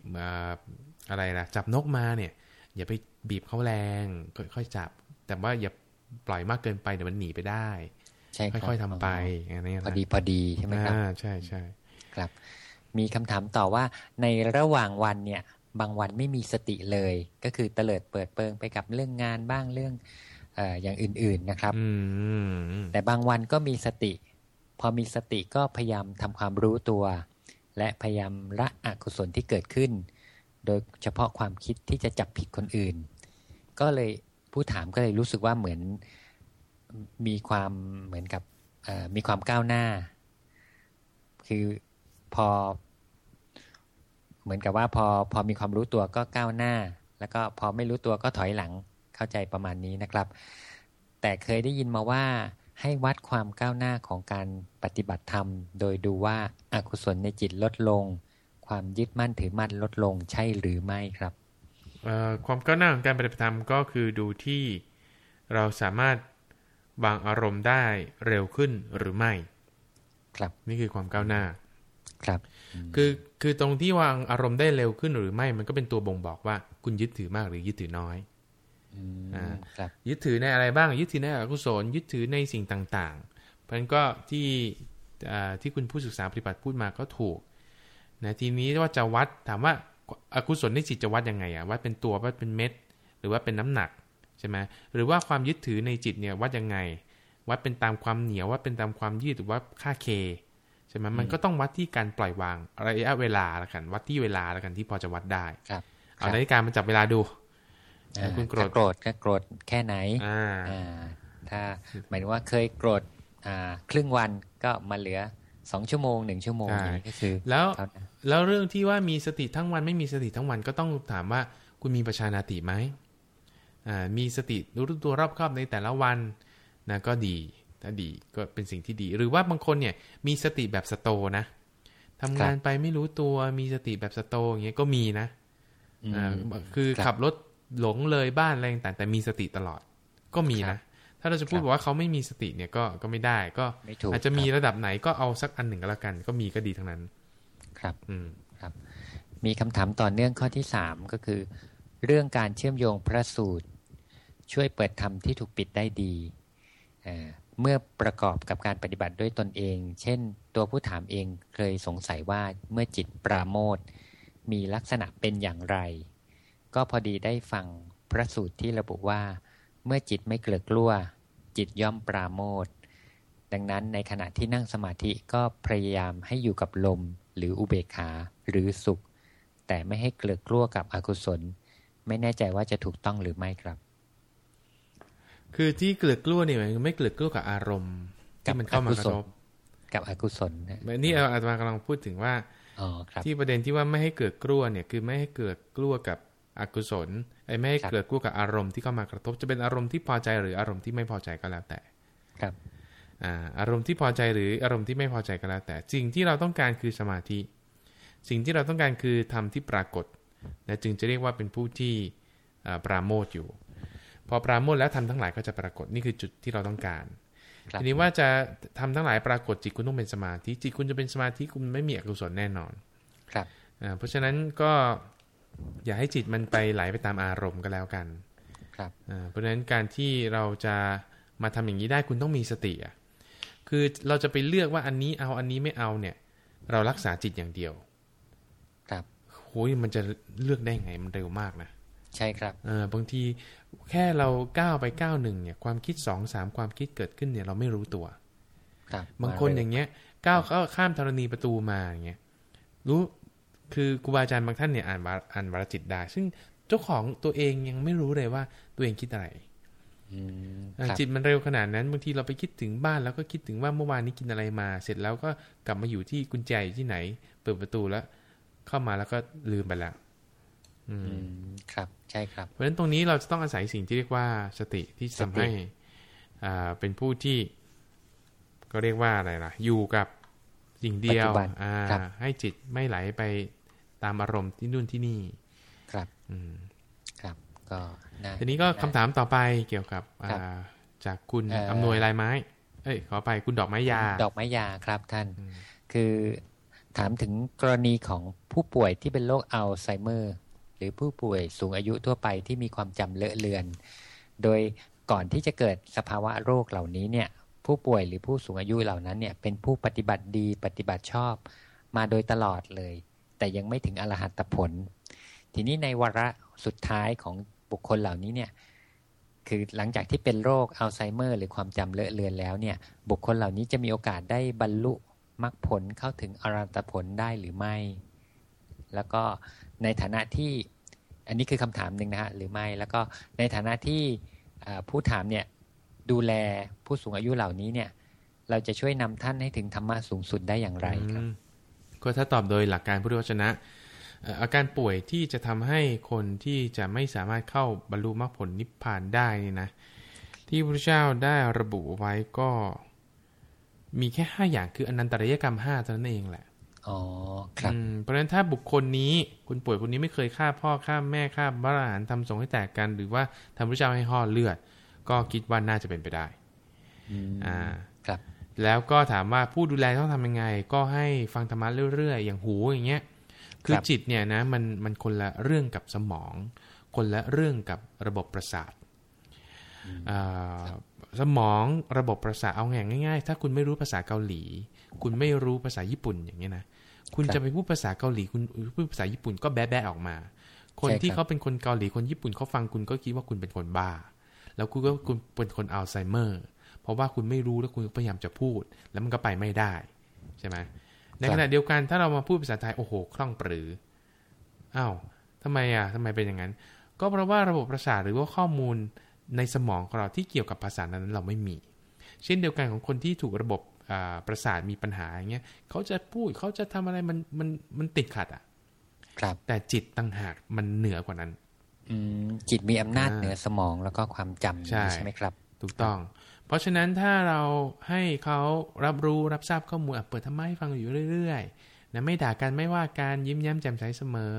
อะไรล่ะจับนกมาเนี่ย อย่าไปบีบเขาแรงค่อยๆจับ แต่ว่าอย่าปล่อยมากเกินไปเดี๋ยวมันหนีไปได้ใช่ค่อยๆทำไปอย่างนี้พอดีพอดีใช่ไหมครับใช่ใช่ครับ มีคำถามต่อว่าในระหว่างวันเนี่ย บางวันไม่มีสติเลย ก็คือเตลิดเปิดเปิงไปกับเรื่องงานบ้างเรื่องอย่างอื่นๆนะครับแต่บางวันก็มีสติ พอมีสติก็พยายามทำความรู้ตัว และพยายามละอกุศลที่เกิดขึ้น โดยเฉพาะความคิดที่จะจับผิดคนอื่น ก็เลยผู้ถามก็เลยรู้สึกว่าเหมือนมีความเหมือนกับมีความก้าวหน้า คือพอ เหมือนกับว่าพอพอมีความรู้ตัวก็ก้าวหน้า แล้วก็พอไม่รู้ตัวก็ถอยหลังเข้าใจประมาณนี้นะครับ แต่เคยได้ยินมาว่า ให้วัดความก้าวหน้าของการปฏิบัติธรรม โดยดูว่าอากุศลในจิตลดลง ความยึดมั่นถือมั่นลดลงใช่หรือไม่ครับความก้าวหน้าของการปฏิบัติธรรมก็คือดูที่เราสามารถวางอารมณ์ได้เร็วขึ้นหรือไม่ ครับนี่คือความก้าวหน้า ครับ คือคือตรงที่วางอารมณ์ได้เร็วขึ้นหรือไม่ มันก็เป็นตัวบ่งบอกว่าคุณยึดถือมากหรือยึดถือน้อย ยึดถือในอะไรบ้าง ยึดถือในอกุศลยึดถือในสิ่งต่างๆ เพราะนั้นก็ที่ที่คุณผู้ศึกษาปฏิบัติพูดมาก็ถูกนะทีนี้ว่าจะวัดถามว่าอากุศลในจิตจะวัดยังไงอะวัดเป็นตัววัดเป็นเม็ด หรือว่าเป็นน้ำหนักใช่ไหมหรือว่าความยึดถือในจิตเนี่ยวัดยังไง วัดเป็นตามความเหนียววัดเป็นตามความยืดหรือว่าค่าเคใช่ไหมมันก็ต้องวัดที่การปล่อยวางระยะเวลาละกัน วัดที่เวลาละกันที่พอจะวัดได้เอานาฬิกามาจับเวลาดู คุณโกรธโกรธก็โกรธแค่ไหนอ่าถ้าหมายถึงว่าเคยโกรธอ่าครึ่งวันก็มาเหลือสองชั่วโมงหนึ่งชั่วโมงก็คือ แล้วแล้วเรื่องที่ว่ามีสติทั้งวันไม่มีสติทั้งวันก็ต้องถามว่าคุณมีประชานาติไหมอ่ามีสติรู้ตัวรอบครอบในแต่ละวันนะก็ดีถ้าดีก็เป็นสิ่งที่ดี หรือว่าบางคนเนี่ยมีสติแบบสโตนะทำงานไปไม่รู้ตัวมีสติแบบสโตอย่างเงี้ยก็มีนะอ่าคือขับรถ หลงเลยบ้านอะไรต่างแต่มีสติตลอดก็มีนะ ถ้าเราจะพูดบอกว่าเขาไม่มีสติเนี่ยก็ก็ไม่ได้ก็อาจจะมีระดับไหนก็เอาสักอันหนึ่งก็แล้วกัน ก็มีก็ดีทั้งนั้น ครับ อืมครับ มีคำถามต่อเนื่องข้อที่สามก็คือ เรื่องการเชื่อมโยงพระสูตร ช่วยเปิดธรรมที่ถูกปิดได้ดีเมื่อประกอบกับการปฏิบัติด้วยตนเอง เช่น ตัวผู้ถามเองเคยสงสัยว่าเมื่อจิตปราโมทมีลักษณะเป็นอย่างไร ก็พอดีได้ฟังพระสูตรที่ระบุว่า เมื่อจิตไม่เกลือกลัว จิตย่อมปราโมทดังนั้นในขณะที่นั่งสมาธิก็พยายามให้อยู่กับลม หรืออุเบกขาหรือสุข แต่ไม่ให้เกลือกลัวกับอกุศล ไม่แน่ใจว่าจะถูกต้องหรือไม่ครับ คือที่เกลือกลัวเนี่ยมันไม่เกลือกลัวกับอารมณ์ที่มันเข้ามากระทบกับอกุศลนี่อาจารย์กำลังพูดถึงว่าที่ประเด็นที่ว่าไม่ให้เกิดกลัวเนี่ย คือไม่ให้เกิดกลัวกับ อกุศลไอ้ไม่ให้เกิดกลัวกับอารมณ์ที่เข้ามากระทบจะเป็นอารมณ์ที่พอใจหรืออารมณ์ที่ไม่พอใจก็แล้วแต่ครับอารมณ์ที่พอใจหรืออารมณ์ที่ไม่พอใจก็แล้วแต่สิ่งที่เราต้องการคือสมาธิ สิ่งที่เราต้องการคือทำที่ปรากฏนะจึงจะเรียกว่าเป็นผู้ที่ปราโมทอยู่ พอปราโมทแล้วทำทั้งหลายก็จะปรากฏนี่คือจุดที่เราต้องการทีนี้ว่าจะทำทั้งหลายปรากฏจิตคุณต้องเป็นสมาธิจิตคุณจะเป็นสมาธิคุณไม่มีอกุศลแน่นอน ครับเพราะฉะนั้นก็ อย่าให้จิตมันไปไหลไปตามอารมณ์ก็แล้วกัน ครับเพราะฉะนั้นการที่เราจะมาทำอย่างนี้ได้คุณต้องมีสติอะคือเราจะไปเลือกว่าอันนี้เอาอันนี้ไม่เอาเนี่ย เรารักษาจิตอย่างเดียว ครับโอ้ยมันจะเลือกได้ไงมันเร็วมากนะใช่ครับเออบางทีแค่เราก้าวไปก้าวหนึ่งเนี่ยความคิดสองสามความคิดเกิดขึ้นเนี่ยเราไม่รู้ตัว ครับ บางคนอย่างเงี้ยก้าวเข้าข้ามธรณีประตูมาอย่างเงี้ยรู้ คือครูบาอาจารย์บางท่านเนี่ยอ่านอ่านวรจิตได้ ซึ่งเจ้าของตัวเองยังไม่รู้เลยว่าตัวเองคิดอะไรจิตมันเร็วขนาดนั้นบางทีเราไปคิดถึงบ้านแล้วก็คิดถึงว่าเมื่อวานนี้กินอะไรมา เสร็จแล้วก็กลับมาอยู่ที่กุญแจที่ไหน เปิดประตูแล้ว เข้ามาแล้วก็ลืมไปแล้วอืมครับใช่ครับ เพราะฉะนั้นตรงนี้เราจะต้องอาศัยสิ่งที่เรียกว่าสติที่ทำให้อ่าเป็นผู้ที่ ก็เรียกว่าอะไรล่ะ อยู่กับสิ่งเดียวอ่า ให้จิตไม่ไหลไป ตามอารมณ์ที่นู่นที่นี่ ครับ อืมครับ ก็ทีนี้ก็คำถามต่อไปเกี่ยวกับจากคุณอำนวยลายไม้ เอ้ย ขอไปคุณดอกไม้ยา ดอกไม้ยาครับท่าน คือถามถึงกรณีของผู้ป่วยที่เป็นโรคอัลไซเมอร์ หรือผู้ป่วยสูงอายุทั่วไปที่มีความจำเลอะเลือน โดยก่อนที่จะเกิดสภาวะโรคเหล่านี้เนี่ย ผู้ป่วยหรือผู้สูงอายุเหล่านั้นเนี่ยเป็นผู้ปฏิบัติดีปฏิบัติชอบ มาโดยตลอดเลย แต่ยังไม่ถึงอรหัตผล ทีนี้ในวาระสุดท้ายของบุคคลเหล่านี้เนี่ยคือหลังจากที่เป็นโรคอัลไซเมอร์ หรือความจำเลอะเลือนแล้วเนี่ยบุคคลเหล่านี้จะมีโอกาสได้บรรลุมรรคผลเข้าถึงอรัตผลได้หรือไม่ แล้วก็ในฐานะที่อันนี้คือคำถามหนึ่งนะฮะหรือไม่ แล้วก็ในฐานะที่ผู้ถามเนี่ยดูแลผู้สูงอายุเหล่านี้เนี่ยเราจะช่วยนำท่านให้ถึงธรรมะสูงสุดได้อย่างไรครับ ก็ถ้าตอบโดยหลักการพุทธวจนะ อาการป่วยที่จะทำให้คนที่จะไม่สามารถเข้าบรรลุมรรคผลนิพพานได้นี่นะ ที่พระเจ้าได้ระบุไว้ก็มีแค่ห้าอย่างคืออนันตริยกรรมห้าเท่านั้นเองแหละอ๋อครับเพราะฉะนั้นถ้าบุคคลนี้คุณป่วยคนนี้ไม่เคยฆ่าพ่อฆ่าแม่ฆ่าบ้าหารทำสงให้แตกกัน หรือว่าทำพระเจ้าให้ห่อเลือด ก็คิดว่าน่าจะเป็นไปได้อ่าครับ แล้วก็ถามว่าผู้ดูแลต้องทำยังไง ก็ให้ฟังธรรมะเรื่อยๆ อย่างหูอย่างเงี้ย คือจิตเนี่ยนะมันมันคนละเรื่องกับสมอง คนละเรื่องกับระบบประสาทสมองระบบประสาทเอาแง่ง่ายๆ ถ้าคุณไม่รู้ภาษาเกาหลี คุณไม่รู้ภาษาญี่ปุ่นอย่างเงี้ยนะ คุณจะไปพูดภาษาเกาหลี คุณพูดภาษาญี่ปุ่นก็แบ๊ะๆออกมา คนที่เขาเป็นคนเกาหลี คนญี่ปุ่นเขาฟังคุณก็คิดว่าคุณเป็นคนบ้า แล้วคุณก็คุณเป็นคนอัลไซเมอร์ เพราะว่าคุณไม่รู้แล้วคุณพยายามจะพูด แล้วมันก็ไปไม่ได้ใช่ไหมในขณะเดียวกันถ้าเรามาพูดภาษาไทยโอ้โหคล่องปรืออ้าวทำไมอะทำไมเป็นอย่างนั้น ก็เพราะว่าระบบประสาทหรือว่าข้อมูลในสมองของเราที่เกี่ยวกับภาษานั้นเราไม่มี เช่นเดียวกันของคนที่ถูกระบบประสาทมีปัญหาอย่างเงี้ยเขาจะพูดเขาจะทำอะไรมันมันมันติดขัดอะ ครับ แต่จิตตั้งหากมันเหนือกว่านั้น อืมจิตมีอำนาจเหนือสมองแล้วก็ความจำใช่ใช่ไหมครับ ถูกต้อง เพราะฉะนั้นถ้าเราให้เขารับรู้รับทราบข้อมูลเปิดธรรมะให้ฟังอยู่เรื่อยๆนะไม่ด่ากันไม่ว่าการยิ้มแย้มแจ่มใสเสมอ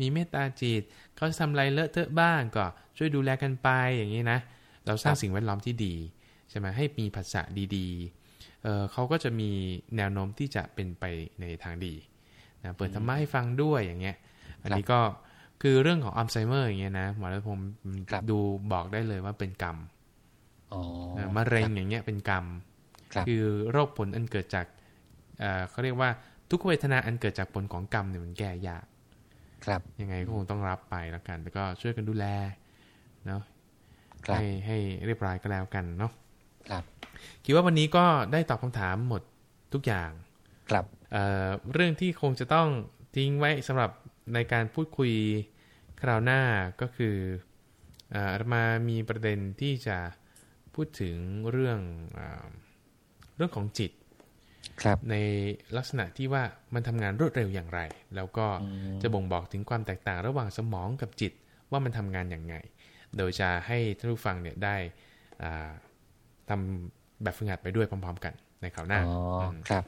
มีเมตตาจิตเขาทำอะไรเลอะเทอะบ้างก็ช่วยดูแลกันไปอย่างนี้นะ เราสร้างสิ่งแวดล้อมที่ดีใช่ไหมให้มีภาษาดีๆเเขาก็จะมีแนวโน้มที่จะเป็นไปในทางดีนะเปิดธรรมะให้ฟังด้วยอย่างเงี้ย อันนี้ก็คือเรื่องของอัลไซเมอร์อย่างเงี้ยนะหมอรัตพงศ์ดูบอกได้เลยว่าเป็นกรรม มะเร็งอย่างเงี้ยเป็นกรรม คือโรคผลอันเกิดจากเขาเรียกว่าทุกเวทนาอันเกิดจากผลของกรรมเนี่ยมันแก้ยาก ครับยังไงก็คงต้องรับไปแล้วกัน แล้วก็ช่วยกันดูแลเนาะให้ให้เรียบร้อยก็แล้วกันเนาะครับ คิดว่าวันนี้ก็ได้ตอบคำถามหมดทุกอย่าง ครับเเรื่องที่คงจะต้องทิ้งไว้สำหรับในการพูดคุยคราวหน้าก็คืออามามีประเด็นที่จะ พูดถึงเรื่องอเรื่องของจิตในลักษณะที่ว่ามันทำงานรวดเร็วอย่างไร แล้วก็จะบ่งบอกถึงความแตกต่างระหว่างสมองกับจิตว่ามันทำงานอย่างไง โดยจะให้ท่านผู้ฟังเนี่ยได้ทำแบบฝึกหัดไปด้วยพร้อม ๆ กันในคราวหน้าอ๋อครับ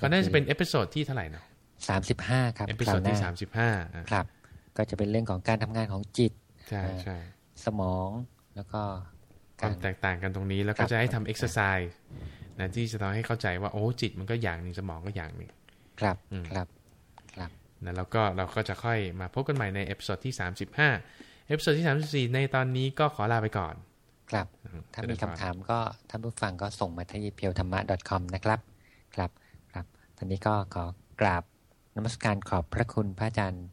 ก็น่าจะเป็น episode ที่เท่าไหร่เนาะสามสิบห้าครับ episode ที่สามสิบห้าครับ ก็จะเป็นเรื่องของการทำงานของจิตใช่ใช่สมองแล้วก็ ความแตกต่างกันตรงนี้แล้วก็จะให้ทำเอ็กซ์ไซส์นะที่จะทำให้เข้าใจว่าโอ้จิตมันก็อย่างหนึ่งสมองก็อย่างหนึ่งครับครับครับนะแล้วก็เราก็จะค่อยมาพบกันใหม่ใน episode ที่สามสิบห้า episode ที่สามสิบสี่ในตอนนี้ก็ขอลาไปก่อน ครับ ถ้ามีคำถามก็ท่านผู้ฟังก็ส่งมาที่ Puredhamma .com นะครับ ครับ ครับตอนนี้ก็ขอกราบนมัสการขอบพระคุณพระอาจารย์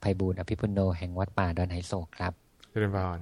ไพบูลย์ อภิปุณฺโณแห่งวัดป่าดอนหายโศกครับเจริญพร